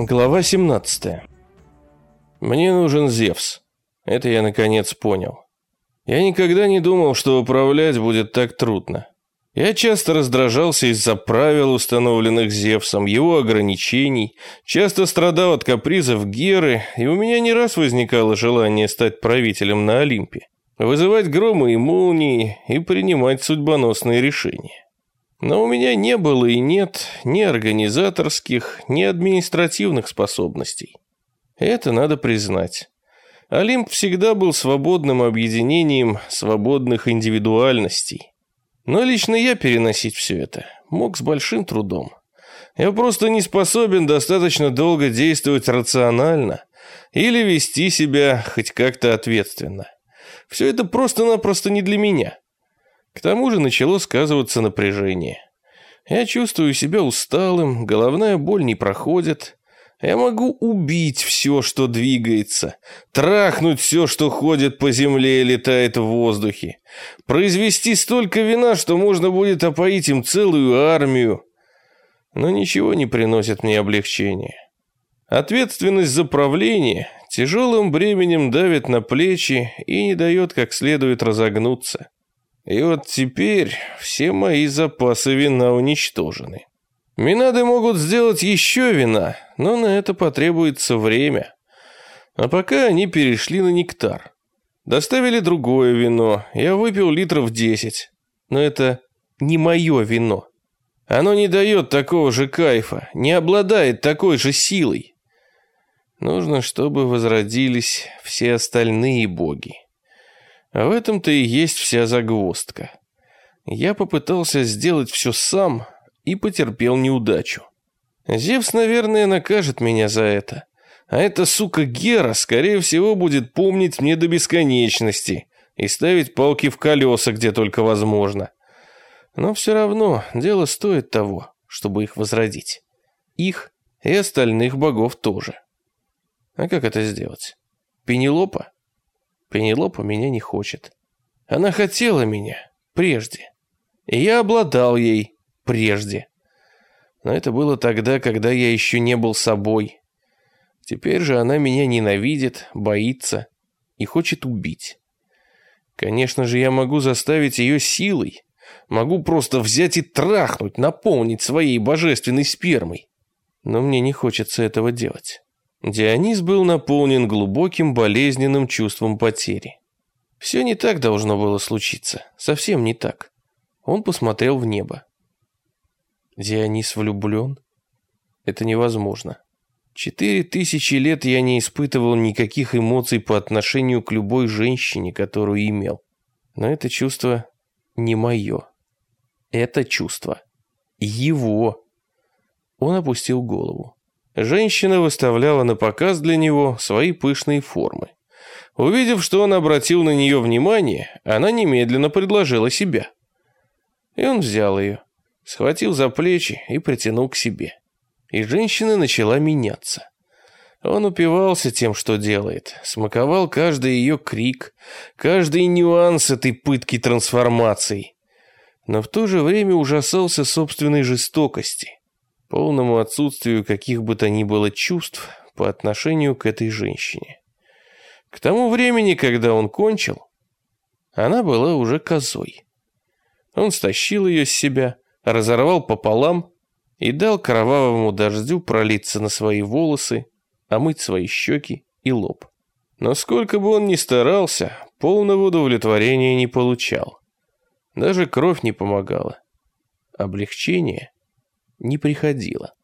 Глава 17. Мне нужен Зевс. Это я наконец понял. Я никогда не думал, что управлять будет так трудно. Я часто раздражался из-за правил, установленных Зевсом, его ограничений, часто страдал от капризов Геры, и у меня не раз возникало желание стать правителем на Олимпе, вызывать громы и молнии и принимать судьбоносные решения. Но у меня не было и нет ни организаторских, ни административных способностей. Это надо признать. Олимп всегда был свободным объединением свободных индивидуальностей. Но лично я переносить все это мог с большим трудом. Я просто не способен достаточно долго действовать рационально или вести себя хоть как-то ответственно. Все это просто-напросто не для меня. К тому же начало сказываться напряжение. Я чувствую себя усталым, головная боль не проходит. Я могу убить все, что двигается, трахнуть все, что ходит по земле и летает в воздухе, произвести столько вина, что можно будет опоить им целую армию. Но ничего не приносит мне облегчения. Ответственность за правление тяжелым бременем давит на плечи и не дает как следует разогнуться. И вот теперь все мои запасы вина уничтожены. Минады могут сделать еще вина, но на это потребуется время. А пока они перешли на нектар. Доставили другое вино, я выпил литров десять. Но это не мое вино. Оно не дает такого же кайфа, не обладает такой же силой. Нужно, чтобы возродились все остальные боги. А в этом-то и есть вся загвоздка. Я попытался сделать все сам и потерпел неудачу. Зевс, наверное, накажет меня за это. А эта сука Гера, скорее всего, будет помнить мне до бесконечности и ставить палки в колеса, где только возможно. Но все равно дело стоит того, чтобы их возродить. Их и остальных богов тоже. А как это сделать? Пенелопа? Пенелопа меня не хочет. Она хотела меня прежде. И я обладал ей прежде. Но это было тогда, когда я еще не был собой. Теперь же она меня ненавидит, боится и хочет убить. Конечно же, я могу заставить ее силой. Могу просто взять и трахнуть, наполнить своей божественной спермой. Но мне не хочется этого делать. Дионис был наполнен глубоким болезненным чувством потери. Все не так должно было случиться, совсем не так. Он посмотрел в небо. Дионис влюблен? Это невозможно. Четыре тысячи лет я не испытывал никаких эмоций по отношению к любой женщине, которую имел. Но это чувство не мое. Это чувство его. Он опустил голову. Женщина выставляла на показ для него свои пышные формы. Увидев, что он обратил на нее внимание, она немедленно предложила себя. И он взял ее, схватил за плечи и притянул к себе. И женщина начала меняться. Он упивался тем, что делает, смаковал каждый ее крик, каждый нюанс этой пытки трансформации. Но в то же время ужасался собственной жестокости полному отсутствию каких бы то ни было чувств по отношению к этой женщине. К тому времени, когда он кончил, она была уже козой. Он стащил ее с себя, разорвал пополам и дал кровавому дождю пролиться на свои волосы, омыть свои щеки и лоб. Но сколько бы он ни старался, полного удовлетворения не получал. Даже кровь не помогала. Облегчение не приходило.